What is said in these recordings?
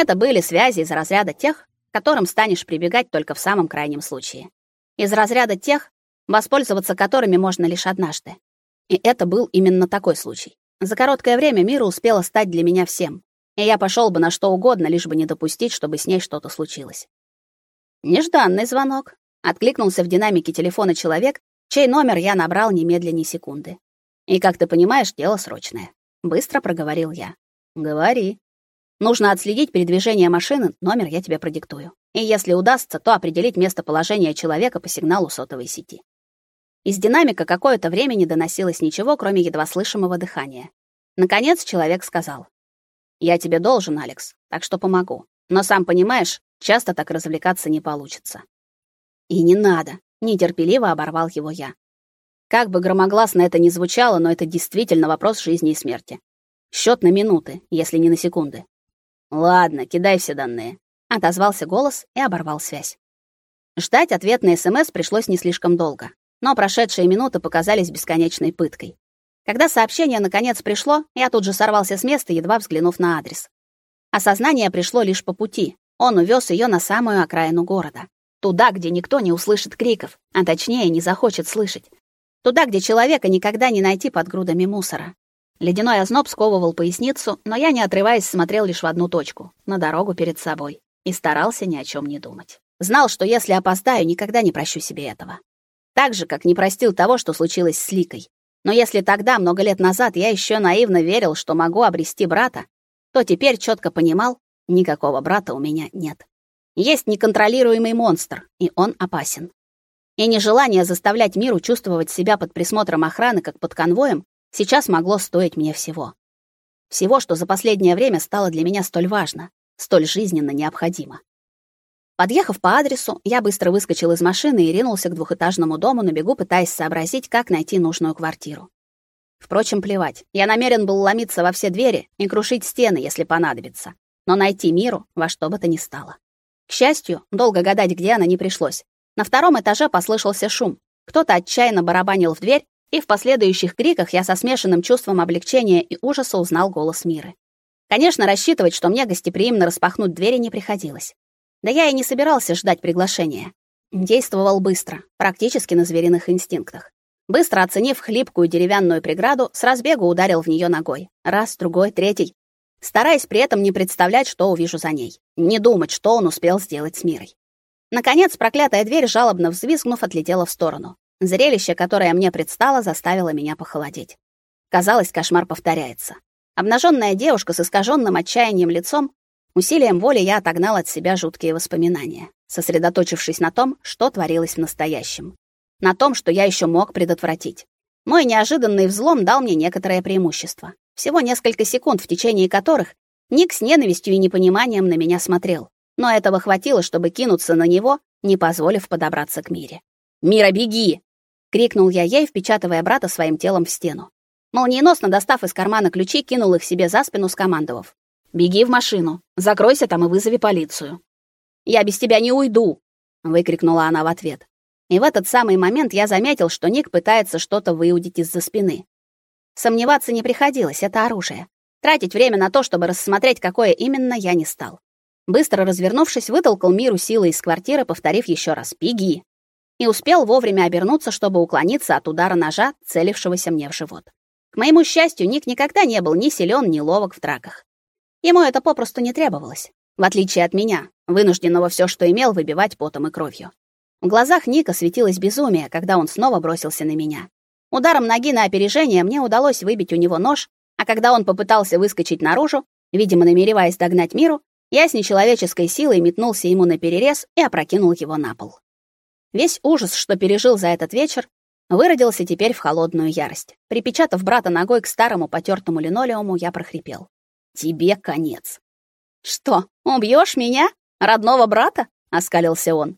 Это были связи из разряда тех, к которым станешь прибегать только в самом крайнем случае. Из разряда тех, воспользоваться которыми можно лишь однажды. И это был именно такой случай. За короткое время Мира успела стать для меня всем, и я пошел бы на что угодно, лишь бы не допустить, чтобы с ней что-то случилось. Нежданный звонок. Откликнулся в динамике телефона человек, чей номер я набрал немедленно секунды. И, как ты понимаешь, дело срочное. Быстро проговорил я. Говори. Нужно отследить передвижение машины, номер я тебе продиктую. И если удастся, то определить местоположение человека по сигналу сотовой сети. Из динамика какое-то время не доносилось ничего, кроме едва слышимого дыхания. Наконец человек сказал: "Я тебе должен, Алекс, так что помогу. Но сам понимаешь, часто так развлекаться не получится". И не надо, нетерпеливо оборвал его я. Как бы громогласно это ни звучало, но это действительно вопрос жизни и смерти. Счет на минуты, если не на секунды. Ладно, кидай все данные, отозвался голос и оборвал связь. Ждать ответ на СМС пришлось не слишком долго, но прошедшие минуты показались бесконечной пыткой. Когда сообщение наконец пришло, я тут же сорвался с места, едва взглянув на адрес. Осознание пришло лишь по пути. Он увез ее на самую окраину города. Туда, где никто не услышит криков, а точнее не захочет слышать. Туда, где человека никогда не найти под грудами мусора. Ледяной озноб сковывал поясницу, но я, не отрываясь, смотрел лишь в одну точку, на дорогу перед собой, и старался ни о чем не думать. Знал, что если опоздаю, никогда не прощу себе этого. Так же, как не простил того, что случилось с Ликой. Но если тогда, много лет назад, я еще наивно верил, что могу обрести брата, то теперь четко понимал, никакого брата у меня нет. Есть неконтролируемый монстр, и он опасен. И нежелание заставлять миру чувствовать себя под присмотром охраны, как под конвоем, сейчас могло стоить мне всего. Всего, что за последнее время стало для меня столь важно, столь жизненно необходимо. Подъехав по адресу, я быстро выскочил из машины и ринулся к двухэтажному дому на бегу, пытаясь сообразить, как найти нужную квартиру. Впрочем, плевать. Я намерен был ломиться во все двери и крушить стены, если понадобится, но найти миру во что бы то ни стало. К счастью, долго гадать, где она, не пришлось. На втором этаже послышался шум. Кто-то отчаянно барабанил в дверь, и в последующих криках я со смешанным чувством облегчения и ужаса узнал голос Миры. Конечно, рассчитывать, что мне гостеприимно распахнуть двери, не приходилось. Да я и не собирался ждать приглашения. Действовал быстро, практически на звериных инстинктах. Быстро оценив хлипкую деревянную преграду, с разбегу ударил в нее ногой. Раз, другой, третий стараясь при этом не представлять, что увижу за ней, не думать, что он успел сделать с Мирой. Наконец, проклятая дверь, жалобно взвизгнув, отлетела в сторону. Зрелище, которое мне предстало, заставило меня похолодеть. Казалось, кошмар повторяется. Обнаженная девушка с искаженным отчаянием лицом, усилием воли я отогнал от себя жуткие воспоминания, сосредоточившись на том, что творилось в настоящем, на том, что я еще мог предотвратить. Мой неожиданный взлом дал мне некоторое преимущество. Всего несколько секунд, в течение которых Ник с ненавистью и непониманием на меня смотрел. Но этого хватило, чтобы кинуться на него, не позволив подобраться к Мире. «Мира, беги!» — крикнул я ей, впечатывая брата своим телом в стену. Молниеносно достав из кармана ключи, кинул их себе за спину, скомандовав. «Беги в машину, закройся там и вызови полицию». «Я без тебя не уйду!» — выкрикнула она в ответ. И в этот самый момент я заметил, что Ник пытается что-то выудить из-за спины. Сомневаться не приходилось, это оружие. Тратить время на то, чтобы рассмотреть, какое именно, я не стал. Быстро развернувшись, вытолкал Миру силой из квартиры, повторив еще раз «Беги!» И успел вовремя обернуться, чтобы уклониться от удара ножа, целившегося мне в живот. К моему счастью, Ник никогда не был ни силен, ни ловок в драках. Ему это попросту не требовалось, в отличие от меня, вынужденного все, что имел, выбивать потом и кровью. В глазах Ника светилось безумие, когда он снова бросился на меня. Ударом ноги на опережение мне удалось выбить у него нож, а когда он попытался выскочить наружу, видимо, намереваясь догнать Миру, я с нечеловеческой силой метнулся ему на перерез и опрокинул его на пол. Весь ужас, что пережил за этот вечер, выродился теперь в холодную ярость. Припечатав брата ногой к старому потертому линолеуму, я прохрипел: "Тебе конец". "Что, убьешь меня, родного брата?" оскалился он.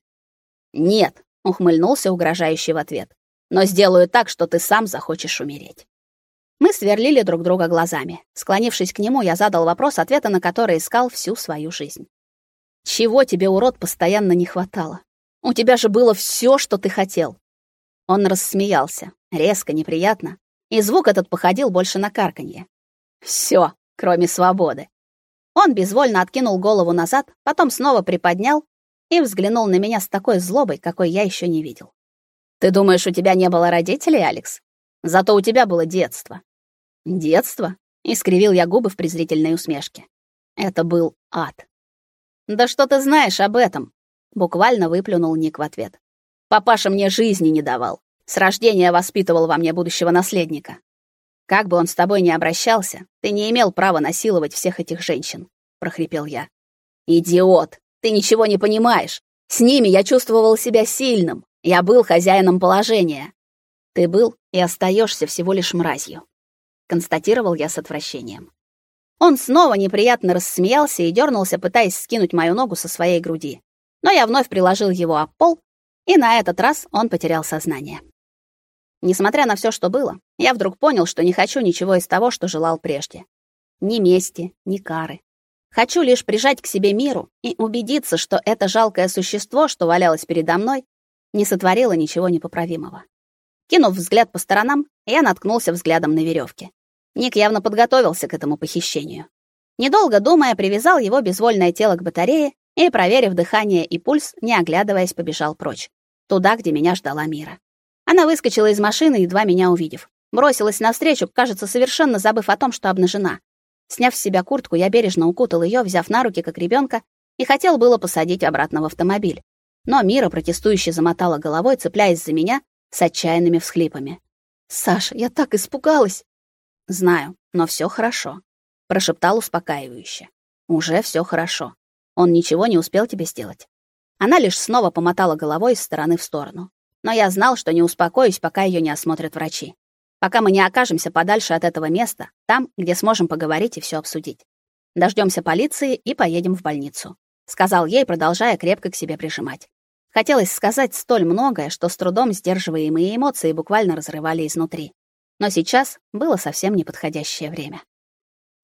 "Нет", ухмыльнулся угрожающий в ответ но сделаю так, что ты сам захочешь умереть. Мы сверлили друг друга глазами. Склонившись к нему, я задал вопрос, ответа на который искал всю свою жизнь. Чего тебе, урод, постоянно не хватало? У тебя же было все, что ты хотел. Он рассмеялся, резко, неприятно, и звук этот походил больше на карканье. Все, кроме свободы. Он безвольно откинул голову назад, потом снова приподнял и взглянул на меня с такой злобой, какой я еще не видел. Ты думаешь, у тебя не было родителей, Алекс? Зато у тебя было детство. Детство? Искривил я губы в презрительной усмешке. Это был ад. Да что ты знаешь об этом? Буквально выплюнул Ник в ответ. Папаша мне жизни не давал. С рождения воспитывал во мне будущего наследника. Как бы он с тобой ни обращался, ты не имел права насиловать всех этих женщин, прохрипел я. Идиот, ты ничего не понимаешь. С ними я чувствовал себя сильным. Я был хозяином положения. Ты был и остаешься всего лишь мразью, констатировал я с отвращением. Он снова неприятно рассмеялся и дернулся, пытаясь скинуть мою ногу со своей груди. Но я вновь приложил его об пол, и на этот раз он потерял сознание. Несмотря на все, что было, я вдруг понял, что не хочу ничего из того, что желал прежде. Ни мести, ни кары. Хочу лишь прижать к себе миру и убедиться, что это жалкое существо, что валялось передо мной, не сотворило ничего непоправимого. Кинув взгляд по сторонам, я наткнулся взглядом на веревке. Ник явно подготовился к этому похищению. Недолго думая, привязал его безвольное тело к батарее и, проверив дыхание и пульс, не оглядываясь, побежал прочь, туда, где меня ждала Мира. Она выскочила из машины, едва меня увидев. Бросилась навстречу, кажется, совершенно забыв о том, что обнажена. Сняв с себя куртку, я бережно укутал ее, взяв на руки как ребенка, и хотел было посадить обратно в автомобиль. Но Мира протестующе замотала головой, цепляясь за меня с отчаянными всхлипами. «Саша, я так испугалась!» «Знаю, но все хорошо», — прошептал успокаивающе. «Уже все хорошо. Он ничего не успел тебе сделать». Она лишь снова помотала головой из стороны в сторону но я знал, что не успокоюсь, пока ее не осмотрят врачи. Пока мы не окажемся подальше от этого места, там, где сможем поговорить и все обсудить. Дождемся полиции и поедем в больницу, сказал ей, продолжая крепко к себе прижимать. Хотелось сказать столь многое, что с трудом сдерживаемые эмоции буквально разрывали изнутри. Но сейчас было совсем неподходящее время.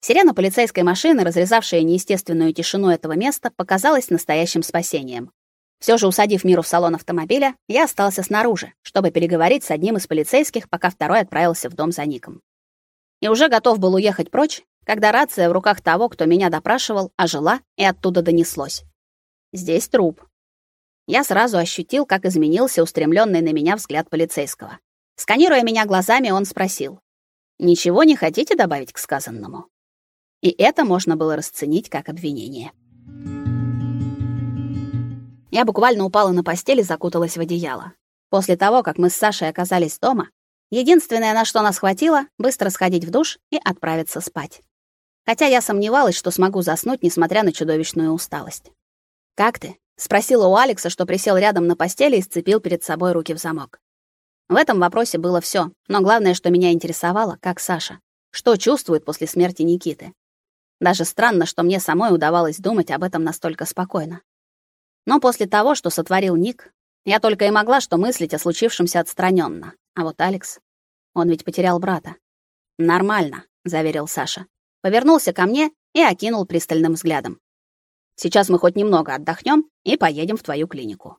Сирена полицейской машины, разрезавшая неестественную тишину этого места, показалась настоящим спасением. Все же, усадив Миру в салон автомобиля, я остался снаружи, чтобы переговорить с одним из полицейских, пока второй отправился в дом за Ником. И уже готов был уехать прочь, когда рация в руках того, кто меня допрашивал, ожила, и оттуда донеслось. «Здесь труп». Я сразу ощутил, как изменился устремленный на меня взгляд полицейского. Сканируя меня глазами, он спросил. «Ничего не хотите добавить к сказанному?» И это можно было расценить как обвинение. Я буквально упала на постель и закуталась в одеяло. После того, как мы с Сашей оказались дома, единственное, на что нас хватило, быстро сходить в душ и отправиться спать. Хотя я сомневалась, что смогу заснуть, несмотря на чудовищную усталость. «Как ты?» — спросила у Алекса, что присел рядом на постели и сцепил перед собой руки в замок. В этом вопросе было все, но главное, что меня интересовало, как Саша. Что чувствует после смерти Никиты. Даже странно, что мне самой удавалось думать об этом настолько спокойно. Но после того, что сотворил Ник, я только и могла что мыслить о случившемся отстраненно. А вот Алекс, он ведь потерял брата. Нормально, заверил Саша. Повернулся ко мне и окинул пристальным взглядом. Сейчас мы хоть немного отдохнем и поедем в твою клинику.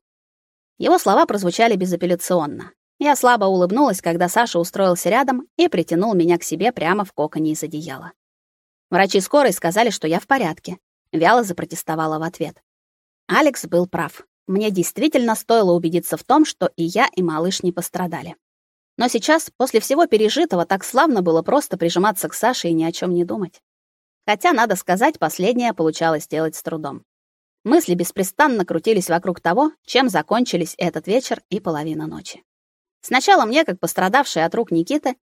Его слова прозвучали безапелляционно. Я слабо улыбнулась, когда Саша устроился рядом и притянул меня к себе прямо в коконе из одеяла. Врачи скорой сказали, что я в порядке. Вяло запротестовала в ответ. Алекс был прав. Мне действительно стоило убедиться в том, что и я, и малыш не пострадали. Но сейчас, после всего пережитого, так славно было просто прижиматься к Саше и ни о чем не думать. Хотя, надо сказать, последнее получалось делать с трудом. Мысли беспрестанно крутились вокруг того, чем закончились этот вечер и половина ночи. Сначала мне, как пострадавшей от рук Никиты,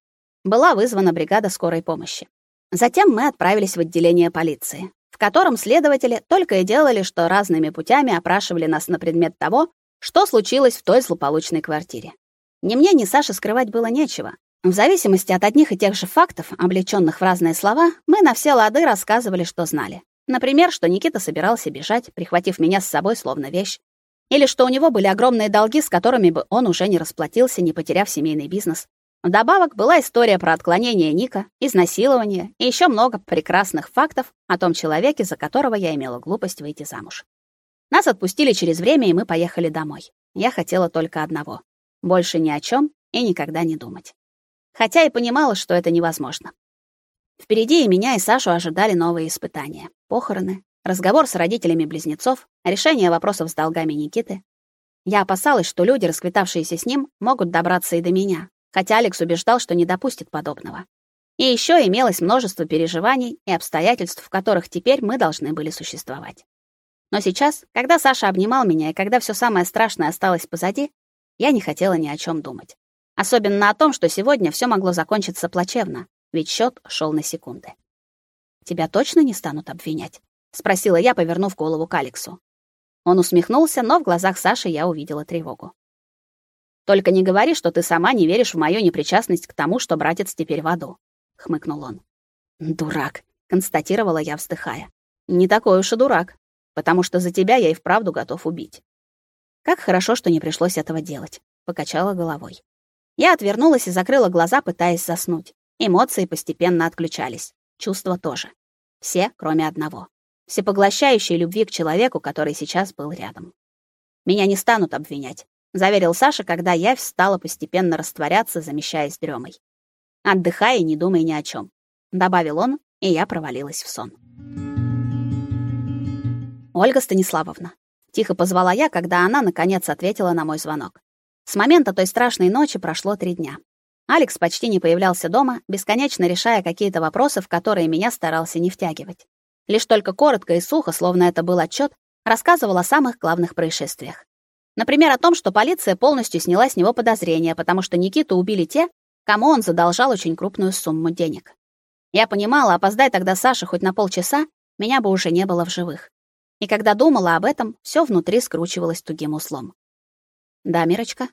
была вызвана бригада скорой помощи. Затем мы отправились в отделение полиции в котором следователи только и делали, что разными путями опрашивали нас на предмет того, что случилось в той злополучной квартире. Ни мне, ни Саше скрывать было нечего. В зависимости от одних и тех же фактов, облечённых в разные слова, мы на все лады рассказывали, что знали. Например, что Никита собирался бежать, прихватив меня с собой словно вещь, или что у него были огромные долги, с которыми бы он уже не расплатился, не потеряв семейный бизнес, Вдобавок была история про отклонение Ника, изнасилование и еще много прекрасных фактов о том человеке, за которого я имела глупость выйти замуж. Нас отпустили через время, и мы поехали домой. Я хотела только одного — больше ни о чем и никогда не думать. Хотя и понимала, что это невозможно. Впереди и меня, и Сашу ожидали новые испытания. Похороны, разговор с родителями близнецов, решение вопросов с долгами Никиты. Я опасалась, что люди, расквитавшиеся с ним, могут добраться и до меня, хотя Алекс убеждал, что не допустит подобного. И еще имелось множество переживаний и обстоятельств, в которых теперь мы должны были существовать. Но сейчас, когда Саша обнимал меня и когда все самое страшное осталось позади, я не хотела ни о чем думать. Особенно о том, что сегодня все могло закончиться плачевно, ведь счет шел на секунды. Тебя точно не станут обвинять, спросила я, повернув голову к Алексу. Он усмехнулся, но в глазах Саши я увидела тревогу. Только не говори, что ты сама не веришь в мою непричастность к тому, что братец теперь в аду, хмыкнул он. Дурак, констатировала я, вздыхая. Не такой уж и дурак, потому что за тебя я и вправду готов убить. Как хорошо, что не пришлось этого делать, покачала головой. Я отвернулась и закрыла глаза, пытаясь заснуть. Эмоции постепенно отключались, чувства тоже. Все, кроме одного. Всепоглощающей любви к человеку, который сейчас был рядом. Меня не станут обвинять, заверил Саша, когда я стала постепенно растворяться, замещаясь дремой. Отдыхай и не думай ни о чем, добавил он, и я провалилась в сон. Ольга Станиславовна, тихо позвала я, когда она наконец ответила на мой звонок. С момента той страшной ночи прошло три дня. Алекс почти не появлялся дома, бесконечно решая какие-то вопросы, в которые меня старался не втягивать. Лишь только коротко и сухо, словно это был отчет, рассказывал о самых главных происшествиях. Например, о том, что полиция полностью сняла с него подозрения, потому что Никиту убили те, кому он задолжал очень крупную сумму денег. Я понимала, опоздай тогда Саша хоть на полчаса, меня бы уже не было в живых. И когда думала об этом, все внутри скручивалось тугим узлом. Да, Мирочка,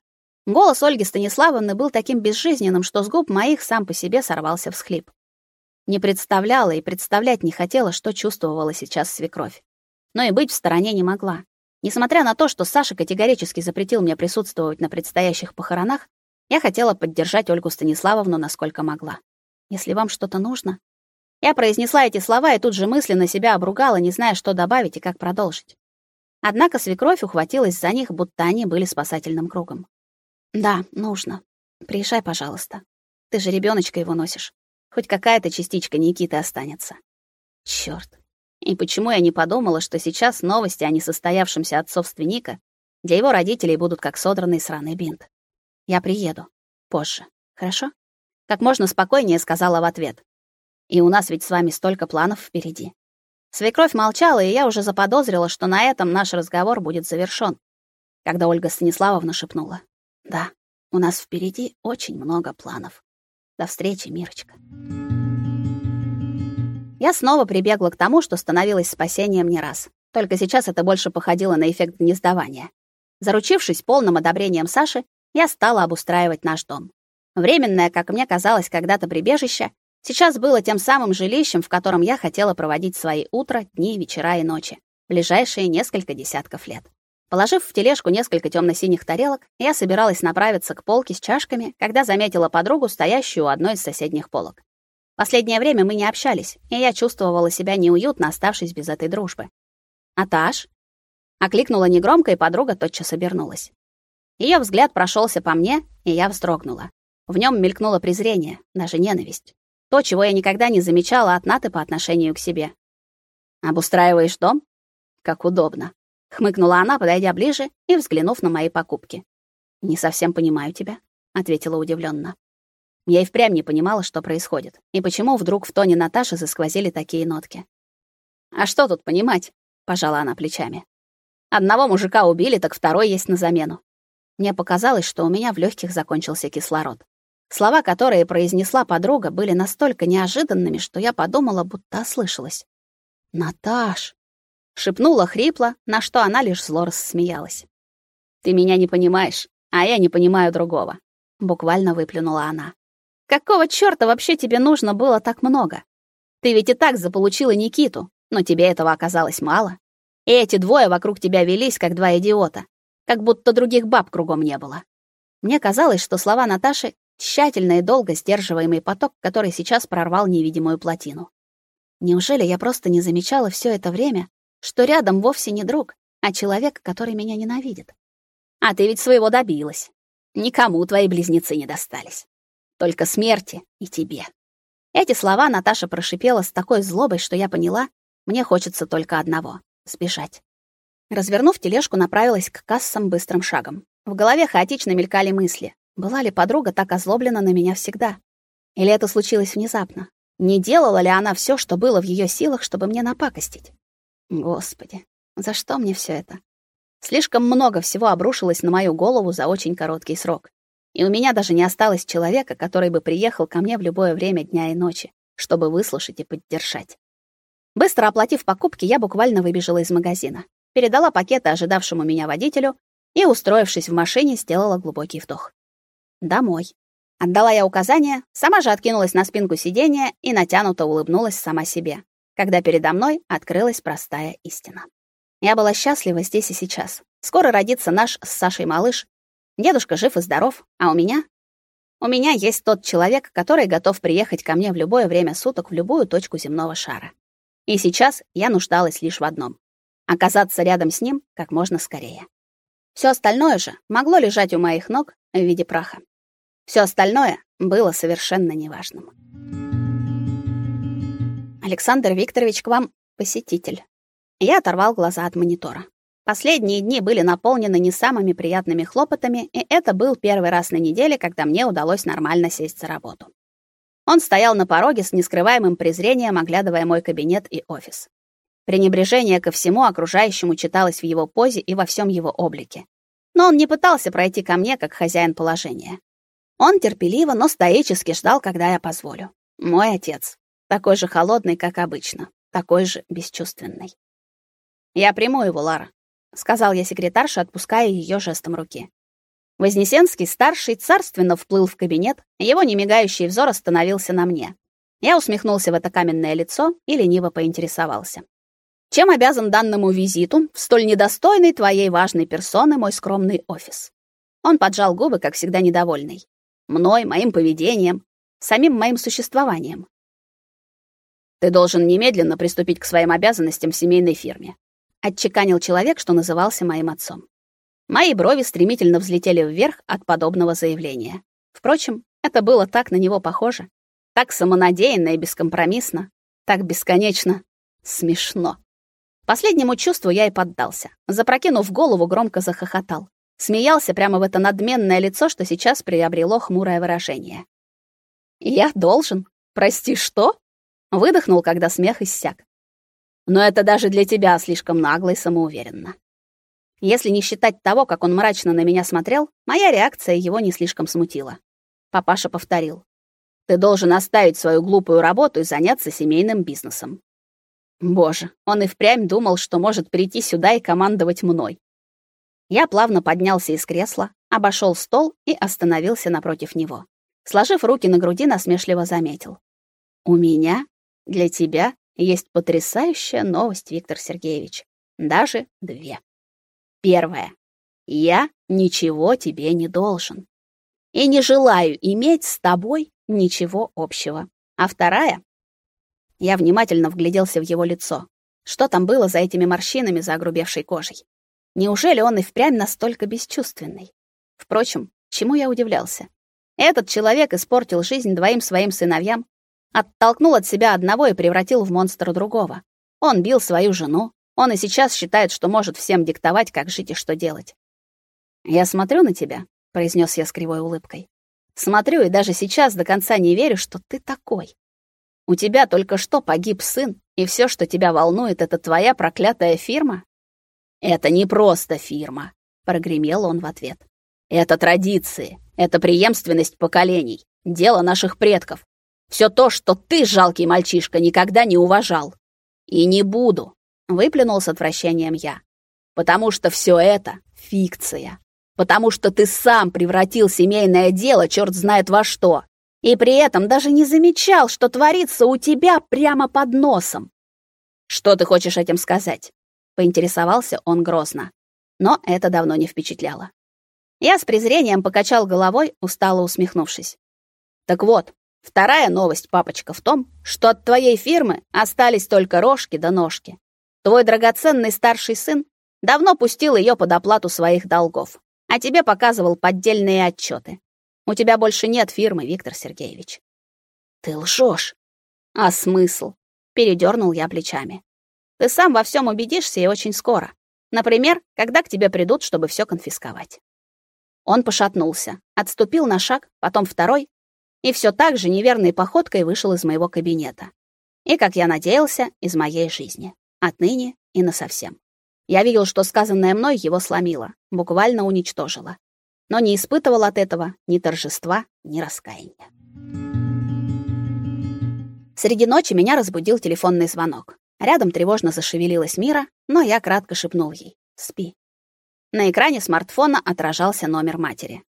Голос Ольги Станиславовны был таким безжизненным, что с губ моих сам по себе сорвался всхлип. Не представляла и представлять не хотела, что чувствовала сейчас свекровь. Но и быть в стороне не могла. Несмотря на то, что Саша категорически запретил мне присутствовать на предстоящих похоронах, я хотела поддержать Ольгу Станиславовну насколько могла. Если вам что-то нужно, я произнесла эти слова и тут же мысленно себя обругала, не зная, что добавить и как продолжить. Однако свекровь ухватилась за них, будто они были спасательным кругом. Да, нужно. Приезжай, пожалуйста. Ты же ребёночка его носишь. Хоть какая-то частичка Никиты останется. Чёрт. И почему я не подумала, что сейчас новости о несостоявшемся отцовстве Ника для его родителей будут как содранный сраный бинт. Я приеду. Позже. Хорошо? Как можно спокойнее сказала в ответ. И у нас ведь с вами столько планов впереди. Свекровь молчала, и я уже заподозрила, что на этом наш разговор будет завершён, когда Ольга Станиславовна шепнула: да, у нас впереди очень много планов. До встречи, Мирочка. Я снова прибегла к тому, что становилось спасением не раз. Только сейчас это больше походило на эффект гнездования. Заручившись полным одобрением Саши, я стала обустраивать наш дом. Временное, как мне казалось, когда-то прибежище, сейчас было тем самым жилищем, в котором я хотела проводить свои утра, дни, вечера и ночи, ближайшие несколько десятков лет. Положив в тележку несколько темно-синих тарелок, я собиралась направиться к полке с чашками, когда заметила подругу, стоящую у одной из соседних полок. Последнее время мы не общались, и я чувствовала себя неуютно, оставшись без этой дружбы. «Аташ?» Окликнула негромко, и подруга тотчас обернулась. Ее взгляд прошелся по мне, и я вздрогнула. В нем мелькнуло презрение, даже ненависть. То, чего я никогда не замечала от Наты по отношению к себе. «Обустраиваешь дом? Как удобно хмыкнула она, подойдя ближе и взглянув на мои покупки. Не совсем понимаю тебя, ответила удивленно. Я и впрямь не понимала, что происходит, и почему вдруг в тоне Наташи засквозили такие нотки. А что тут понимать? пожала она плечами. Одного мужика убили, так второй есть на замену. Мне показалось, что у меня в легких закончился кислород. Слова, которые произнесла подруга, были настолько неожиданными, что я подумала, будто ослышалась. Наташ, шепнула хрипло, на что она лишь зло рассмеялась. Ты меня не понимаешь, а я не понимаю другого, буквально выплюнула она. Какого чёрта вообще тебе нужно было так много? Ты ведь и так заполучила Никиту, но тебе этого оказалось мало. И эти двое вокруг тебя велись как два идиота, как будто других баб кругом не было. Мне казалось, что слова Наташи тщательно и долго сдерживаемый поток, который сейчас прорвал невидимую плотину. Неужели я просто не замечала все это время, что рядом вовсе не друг, а человек, который меня ненавидит. А ты ведь своего добилась. Никому твои близнецы не достались. Только смерти и тебе. Эти слова Наташа прошипела с такой злобой, что я поняла, мне хочется только одного сбежать. Развернув тележку, направилась к кассам быстрым шагом. В голове хаотично мелькали мысли. Была ли подруга так озлоблена на меня всегда? Или это случилось внезапно? Не делала ли она все, что было в ее силах, чтобы мне напакостить? Господи, за что мне все это? Слишком много всего обрушилось на мою голову за очень короткий срок. И у меня даже не осталось человека, который бы приехал ко мне в любое время дня и ночи, чтобы выслушать и поддержать. Быстро оплатив покупки, я буквально выбежала из магазина, передала пакеты ожидавшему меня водителю и, устроившись в машине, сделала глубокий вдох. Домой. Отдала я указание, сама же откинулась на спинку сиденья и натянуто улыбнулась сама себе, когда передо мной открылась простая истина. Я была счастлива здесь и сейчас. Скоро родится наш с Сашей малыш. Дедушка жив и здоров, а у меня у меня есть тот человек, который готов приехать ко мне в любое время суток в любую точку земного шара. И сейчас я нуждалась лишь в одном оказаться рядом с ним как можно скорее. Все остальное же могло лежать у моих ног в виде праха. Все остальное было совершенно неважным. Александр Викторович к вам посетитель. Я оторвал глаза от монитора. Последние дни были наполнены не самыми приятными хлопотами, и это был первый раз на неделе, когда мне удалось нормально сесть за работу. Он стоял на пороге с нескрываемым презрением, оглядывая мой кабинет и офис. Пренебрежение ко всему окружающему читалось в его позе и во всем его облике. Но он не пытался пройти ко мне как хозяин положения. Он терпеливо, но стоически ждал, когда я позволю. Мой отец, такой же холодный, как обычно, такой же бесчувственный. Я приму его, Лара, сказал я секретарше, отпуская ее жестом руки. Вознесенский старший царственно вплыл в кабинет, его немигающий взор остановился на мне. Я усмехнулся в это каменное лицо и лениво поинтересовался: "Чем обязан данному визиту в столь недостойный твоей важной персоны мой скромный офис?" Он поджал губы, как всегда недовольный. Мной, моим поведением, самим моим существованием. Ты должен немедленно приступить к своим обязанностям в семейной фирме, отчеканил человек, что назывался моим отцом. Мои брови стремительно взлетели вверх от подобного заявления. Впрочем, это было так на него похоже, так самонадеянно и бескомпромиссно, так бесконечно смешно. Последнему чувству я и поддался. Запрокинув голову, громко захохотал. Смеялся прямо в это надменное лицо, что сейчас приобрело хмурое выражение. «Я должен? Прости, что?» Выдохнул, когда смех иссяк. «Но это даже для тебя слишком нагло и самоуверенно. Если не считать того, как он мрачно на меня смотрел, моя реакция его не слишком смутила. Папаша повторил: "Ты должен оставить свою глупую работу и заняться семейным бизнесом". Боже, он и впрямь думал, что может прийти сюда и командовать мной. Я плавно поднялся из кресла, обошел стол и остановился напротив него. Сложив руки на груди, насмешливо заметил: "У меня для тебя есть потрясающая новость, Виктор Сергеевич. Даже две". Первое. Я ничего тебе не должен. И не желаю иметь с тобой ничего общего. А вторая. Я внимательно вгляделся в его лицо. Что там было за этими морщинами за огрубевшей кожей? Неужели он и впрямь настолько бесчувственный? Впрочем, чему я удивлялся? Этот человек испортил жизнь двоим своим сыновьям, оттолкнул от себя одного и превратил в монстра другого. Он бил свою жену, он и сейчас считает, что может всем диктовать, как жить и что делать. Я смотрю на тебя, произнес я с кривой улыбкой. Смотрю и даже сейчас до конца не верю, что ты такой. У тебя только что погиб сын, и все, что тебя волнует, это твоя проклятая фирма? Это не просто фирма, прогремел он в ответ. Это традиции, это преемственность поколений, дело наших предков. Все то, что ты, жалкий мальчишка, никогда не уважал. И не буду выплюнул с отвращением я. Потому что все это фикция. Потому что ты сам превратил семейное дело черт знает во что. И при этом даже не замечал, что творится у тебя прямо под носом. Что ты хочешь этим сказать? поинтересовался он грозно. Но это давно не впечатляло. Я с презрением покачал головой, устало усмехнувшись. Так вот, вторая новость, папочка, в том, что от твоей фирмы остались только рожки да ножки. Твой драгоценный старший сын давно пустил ее под оплату своих долгов, а тебе показывал поддельные отчеты. У тебя больше нет фирмы, Виктор Сергеевич. Ты лжешь, А смысл? Передернул я плечами. Ты сам во всем убедишься и очень скоро. Например, когда к тебе придут, чтобы все конфисковать. Он пошатнулся, отступил на шаг, потом второй, и все так же неверной походкой вышел из моего кабинета. И, как я надеялся, из моей жизни. Отныне и насовсем. Я видел, что сказанное мной его сломило, буквально уничтожило. Но не испытывал от этого ни торжества, ни раскаяния. Среди ночи меня разбудил телефонный звонок. Рядом тревожно зашевелилась Мира, но я кратко шепнул ей: "Спи". На экране смартфона отражался номер матери.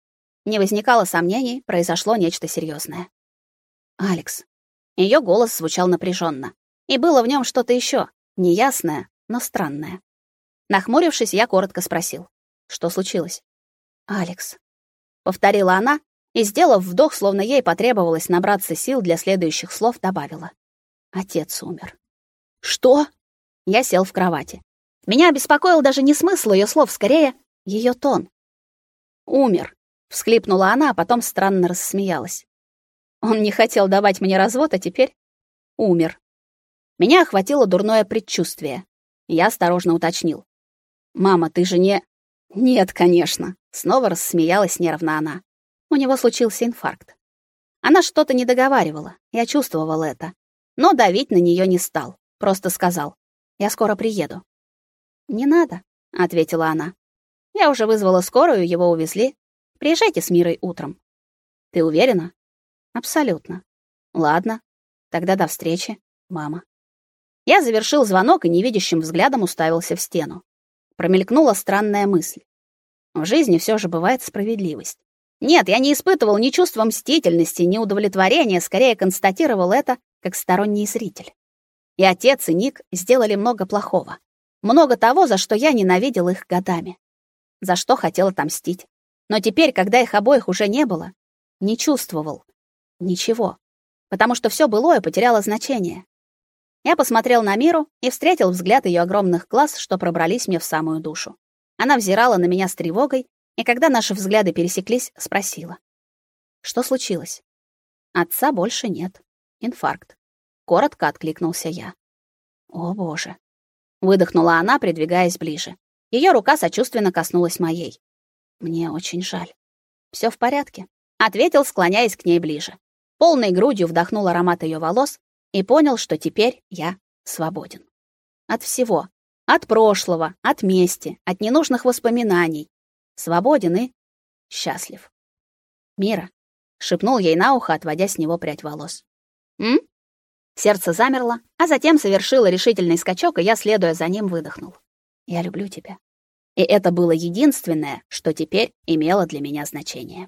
Не возникало сомнений, произошло нечто серьезное. Алекс. Ее голос звучал напряженно, и было в нем что-то еще, неясное, но странное. Нахмурившись, я коротко спросил: "Что случилось?" "Алекс", повторила она и, сделав вдох, словно ей потребовалось набраться сил для следующих слов, добавила: "Отец умер". Что? Я сел в кровати. Меня беспокоил даже не смысл ее слов, скорее ее тон. Умер, всхлипнула она, а потом странно рассмеялась. Он не хотел давать мне развод, а теперь умер. Меня охватило дурное предчувствие. Я осторожно уточнил: "Мама, ты же не Нет, конечно", снова рассмеялась нервно она. У него случился инфаркт. Она что-то не договаривала. Я чувствовал это, но давить на нее не стал. Просто сказал: "Я скоро приеду". "Не надо", ответила она. "Я уже вызвала скорую, его увезли. Приезжайте с Мирой утром". "Ты уверена?" "Абсолютно". "Ладно. Тогда до встречи, мама". Я завершил звонок и невидящим взглядом уставился в стену. Промелькнула странная мысль. В жизни все же бывает справедливость. Нет, я не испытывал ни чувства мстительности, ни удовлетворения, скорее констатировал это как сторонний зритель. И отец, и Ник сделали много плохого. Много того, за что я ненавидел их годами. За что хотел отомстить. Но теперь, когда их обоих уже не было, не чувствовал ничего. Потому что все былое потеряло значение. Я посмотрел на Миру и встретил взгляд ее огромных глаз, что пробрались мне в самую душу. Она взирала на меня с тревогой, и когда наши взгляды пересеклись, спросила: "Что случилось?" Отца больше нет. Инфаркт коротко откликнулся я. О, боже, выдохнула она, придвигаясь ближе. Ее рука сочувственно коснулась моей. Мне очень жаль. Все в порядке, ответил, склоняясь к ней ближе. Полной грудью вдохнул аромат ее волос и понял, что теперь я свободен. От всего, от прошлого, от мести, от ненужных воспоминаний. Свободен и счастлив. Мира шепнул ей на ухо, отводя с него прядь волос. М? Сердце замерло, а затем совершило решительный скачок, и я, следуя за ним, выдохнул. Я люблю тебя. И это было единственное, что теперь имело для меня значение.